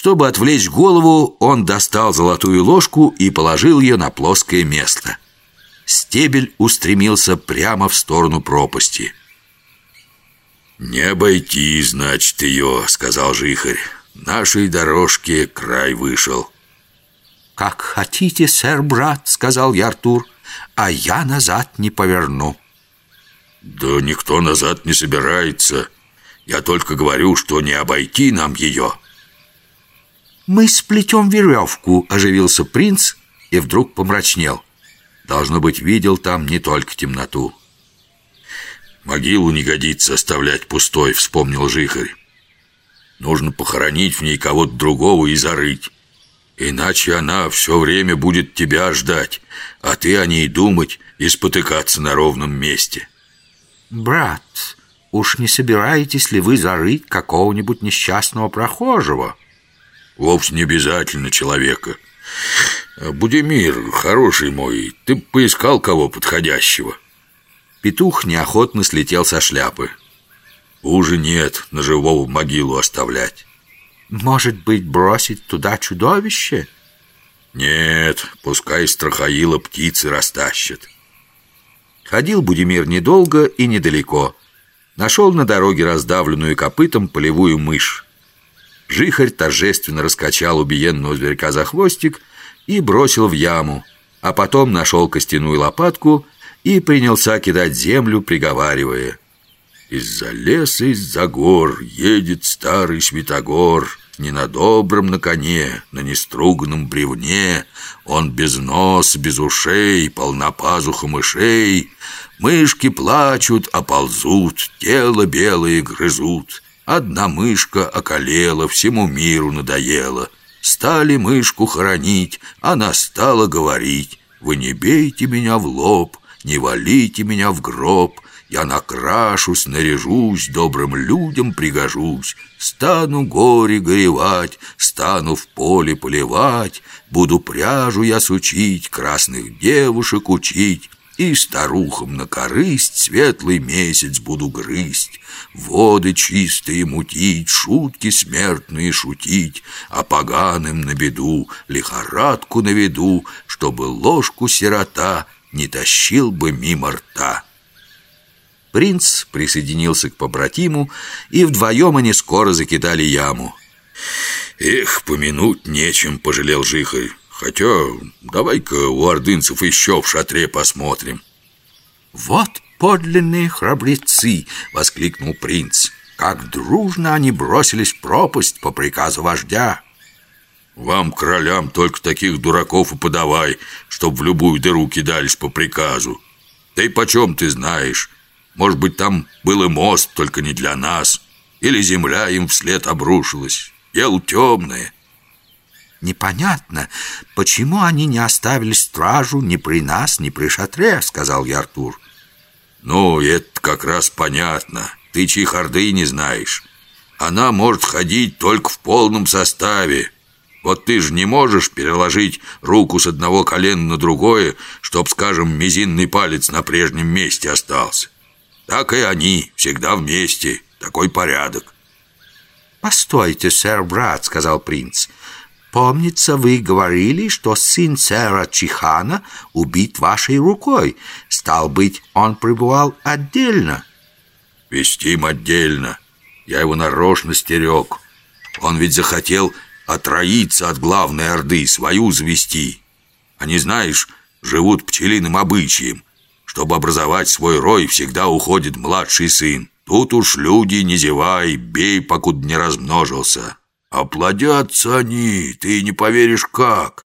Чтобы отвлечь голову, он достал золотую ложку и положил ее на плоское место. Стебель устремился прямо в сторону пропасти. «Не обойти, значит, ее», — сказал Жихарь. «Нашей дорожке край вышел». «Как хотите, сэр, брат», — сказал я Артур, «а я назад не поверну». «Да никто назад не собирается. Я только говорю, что не обойти нам ее». «Мы сплетем веревку», — оживился принц и вдруг помрачнел. Должно быть, видел там не только темноту. «Могилу не годится оставлять пустой», — вспомнил Жихарь. «Нужно похоронить в ней кого-то другого и зарыть. Иначе она все время будет тебя ждать, а ты о ней думать и спотыкаться на ровном месте». «Брат, уж не собираетесь ли вы зарыть какого-нибудь несчастного прохожего?» Вовсе не обязательно человека. Будемир, хороший мой, ты поискал кого подходящего. Петух неохотно слетел со шляпы. Уже нет, на живого могилу оставлять. Может быть, бросить туда чудовище? Нет, пускай страхаила птицы растащат. Ходил Будимир недолго и недалеко. Нашел на дороге раздавленную копытом полевую мышь. Жихарь торжественно раскачал убиенного зверька за хвостик и бросил в яму, а потом нашел костяную лопатку и принялся кидать землю, приговаривая. «Из-за леса, из-за гор едет старый Святогор, не на добром на коне, на неструганном бревне, он без нос, без ушей, полнопазуха мышей, мышки плачут, а ползут, тело белое грызут». Одна мышка околела, всему миру надоела. Стали мышку хоронить, она стала говорить, «Вы не бейте меня в лоб, не валите меня в гроб, я накрашусь, наряжусь, добрым людям пригожусь, стану горе горевать, стану в поле поливать, буду пряжу я сучить, красных девушек учить, и старухам на корысть светлый месяц буду грызть, Воды чистые мутить, шутки смертные шутить, А поганым на беду лихорадку наведу, Чтобы ложку сирота не тащил бы мимо рта. Принц присоединился к побратиму, и вдвоем они скоро закидали яму. «Эх, помянуть нечем», — пожалел Жихарь. Хотя, давай-ка у ордынцев еще в шатре посмотрим. Вот подлинные храбрецы, воскликнул принц. Как дружно они бросились в пропасть по приказу вождя. Вам, королям, только таких дураков и подавай, чтоб в любую дыру кидались по приказу. Да и почем ты знаешь? Может быть, там был и мост, только не для нас. Или земля им вслед обрушилась. Дело темное. «Непонятно, почему они не оставили стражу ни при нас, ни при шатре», — сказал я Артур. «Ну, это как раз понятно. Ты чьих не знаешь. Она может ходить только в полном составе. Вот ты же не можешь переложить руку с одного колена на другое, чтоб, скажем, мизинный палец на прежнем месте остался. Так и они, всегда вместе. Такой порядок». «Постойте, сэр-брат», — сказал принц, — Помнится, вы говорили, что сын сэра Чихана убит вашей рукой. Стал быть, он пребывал отдельно. Вестим отдельно. Я его нарочно стерег. Он ведь захотел отроиться от главной орды, свою завести. Они, знаешь, живут пчелиным обычаем. Чтобы образовать свой рой, всегда уходит младший сын. Тут уж люди, не зевай, бей, покуда не размножился. А плодятся они, ты не поверишь как.